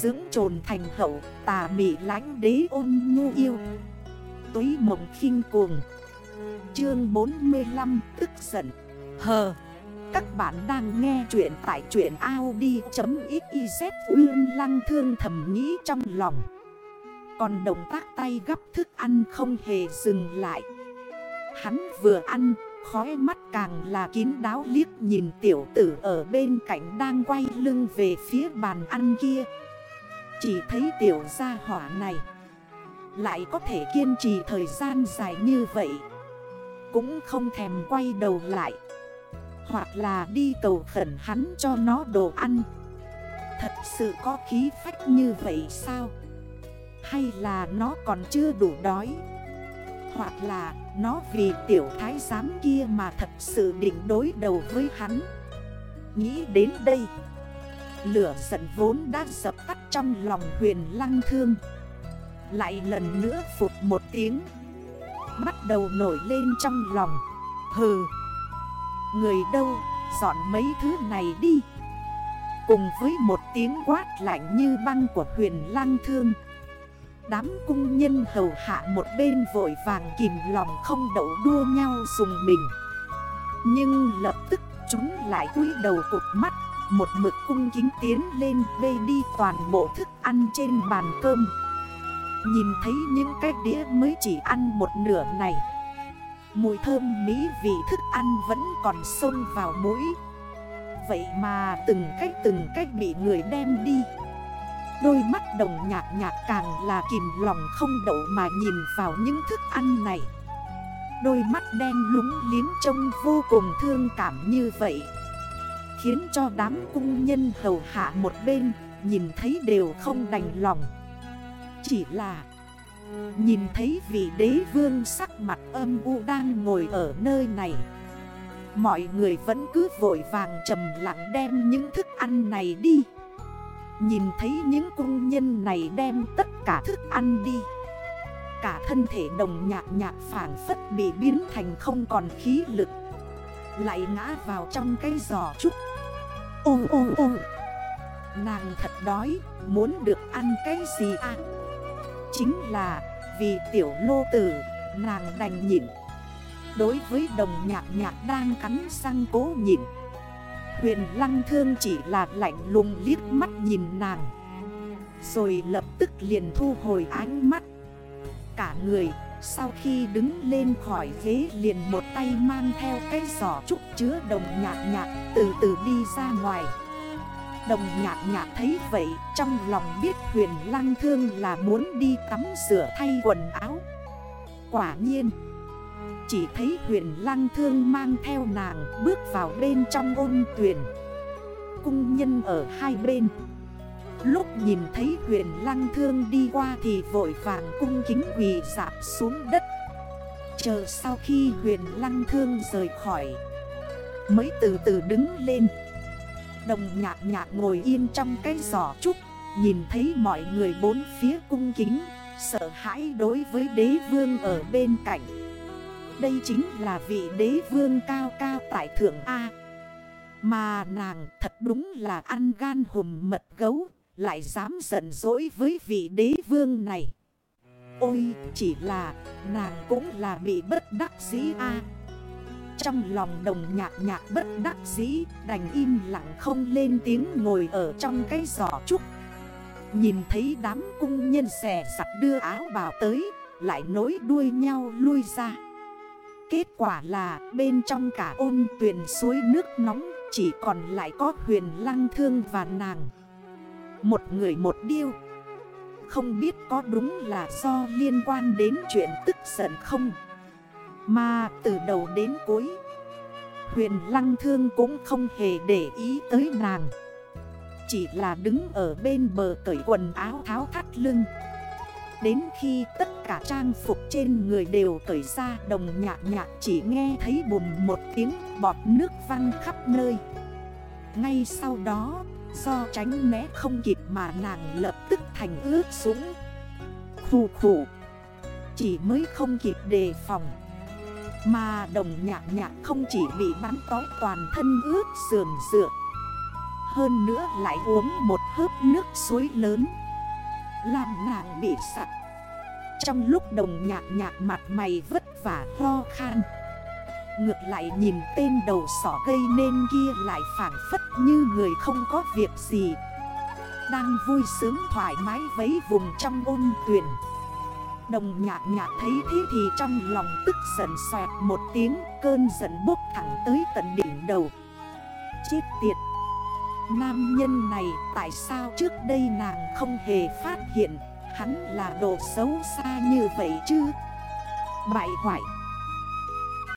Dưỡng trồn thành hậu, tà mị lánh đế ôn nhu yêu. Túy mộng khinh cuồng. Chương 45 tức giận. Hờ. Các bạn đang nghe chuyện tại chuyện Audi.xyz Uyên lăng thương thầm nghĩ trong lòng. Còn động tác tay gấp thức ăn không hề dừng lại. Hắn vừa ăn, Khói mắt càng là kín đáo liếc nhìn tiểu tử ở bên cạnh đang quay lưng về phía bàn ăn kia. Chỉ thấy tiểu gia hỏa này Lại có thể kiên trì thời gian dài như vậy. Cũng không thèm quay đầu lại. Hoặc là đi cầu khẩn hắn cho nó đồ ăn. Thật sự có khí phách như vậy sao? Hay là nó còn chưa đủ đói? Hoặc là nó vì tiểu thái giám kia mà thật sự định đối đầu với hắn? Nghĩ đến đây Lửa giận vốn đã dập tắt trong lòng huyền lăng thương. Lại lần nữa phụt một tiếng, Bắt đầu nổi lên trong lòng. Hừ, Người đâu, dọn mấy thứ này đi. Cùng với một tiếng quát lạnh như băng của huyền lăng thương, Đám cung nhân hầu hạ một bên vội vàng kìm lòng không đậu đua nhau dùng mình. Nhưng lập tức chúng lại cúi đầu cục mắt. Một mực cung kính tiến lên bê đi toàn bộ thức ăn trên bàn cơm. Nhìn thấy những cái đĩa mới chỉ ăn một nửa này. Mùi thơm mỹ vị thức ăn vẫn còn xông vào mũi. Vậy mà từng cách từng cách bị người đem đi. Đôi mắt đồng nhạc nhạc càng là kìm lòng không đậu mà nhìn vào những thức ăn này. Đôi mắt đen lúng liếng trông vô cùng thương cảm như vậy. Khiến cho đám cung nhân hầu hạ một bên, Nhìn thấy đều không đành lòng. Chỉ là Nhìn thấy vị đế vương sắc mặt âm u đang ngồi ở nơi này. Mọi người vẫn cứ vội vàng trầm lặng đem những thức ăn này đi. Nhìn thấy những cung nhân này đem tất cả thức ăn đi. Cả thân thể đồng nhạc nhạc phản phất bị biến thành không còn khí lực. Lại ngã vào trong cái giò trúc. Ô ô ô Nàng thật đói, Muốn được ăn cái gì à? Chính là vì tiểu lô tử, Nàng đành nhịn. Đối với đồng nhạc nhạc đang cắn răng cố nhịn. Huyền lăng thương chỉ là lạnh lùng liếc mắt nhìn nàng. Rồi lập tức liền thu hồi ánh mắt. Cả người sau khi đứng lên khỏi ghế liền một tay mang theo cái giỏ trúc chứa đồng nhạc nhạc từ từ đi ra ngoài. Đồng nhạc nhạc thấy vậy, trong lòng biết huyền lăng thương là muốn đi tắm rửa thay quần áo. Quả nhiên, chỉ thấy huyền lăng thương mang theo nàng bước vào bên trong ôn tuyển. Cung nhân ở hai bên. Lúc nhìn thấy huyền lăng thương đi qua thì vội vàng cung kính quỳ dạp xuống đất. Chờ sau khi huyền lăng thương rời khỏi, Mới từ từ đứng lên. Đồng nhạc nhạc ngồi yên trong cái giỏ trúc, Nhìn thấy mọi người bốn phía cung kính, Sợ hãi đối với đế vương ở bên cạnh. Đây chính là vị đế vương cao cao tại thượng A. Mà nàng thật đúng là ăn gan hùm mật gấu. Lại dám giận dỗi với vị đế vương này. Ôi, chỉ là nàng cũng là bị bất đắc dĩ A. Trong lòng đồng nhạc nhạc bất đắc dĩ, Đành im lặng không lên tiếng ngồi ở trong cái giỏ trúc. Nhìn thấy đám cung nhân xẻ sặt đưa áo bào tới, Lại nối đuôi nhau lui ra. Kết quả là bên trong cả ôn tuyển suối nước nóng, Chỉ còn lại có huyền lăng thương và nàng. Một người một điêu. Không biết có đúng là do liên quan đến chuyện tức giận không? Mà từ đầu đến cuối, Huyền lăng thương cũng không hề để ý tới nàng. Chỉ là đứng ở bên bờ cởi quần áo tháo thắt lưng. Đến khi tất cả trang phục trên người đều cởi ra, đồng nhạc nhạc chỉ nghe thấy bùm một tiếng, bọt nước văng khắp nơi. Ngay sau đó do tránh né không kịp mà nàng lập tức thành ướt súng. Khủ khủ Chỉ mới không kịp đề phòng. Mà đồng nhạc nhạc không chỉ bị bắn tói toàn thân ướt sườn dựa Hơn nữa lại uống một hớp nước suối lớn. Làm nàng bị sặc. Trong lúc đồng nhạc nhạc mặt mày vất vả ho khan. Ngược lại nhìn tên đầu sỏ gây nên kia lại phản phất như người không có việc gì. Đang vui sướng thoải mái vấy vùng trong ôn tuyển. Đồng nhạc nhạc thấy thế thì trong lòng tức giận xoẹt một tiếng, Cơn giận bốc thẳng tới tận đỉnh đầu. Chết tiệt! Nam nhân này tại sao trước đây nàng không hề phát hiện, Hắn là đồ xấu xa như vậy chứ? Bại hoại!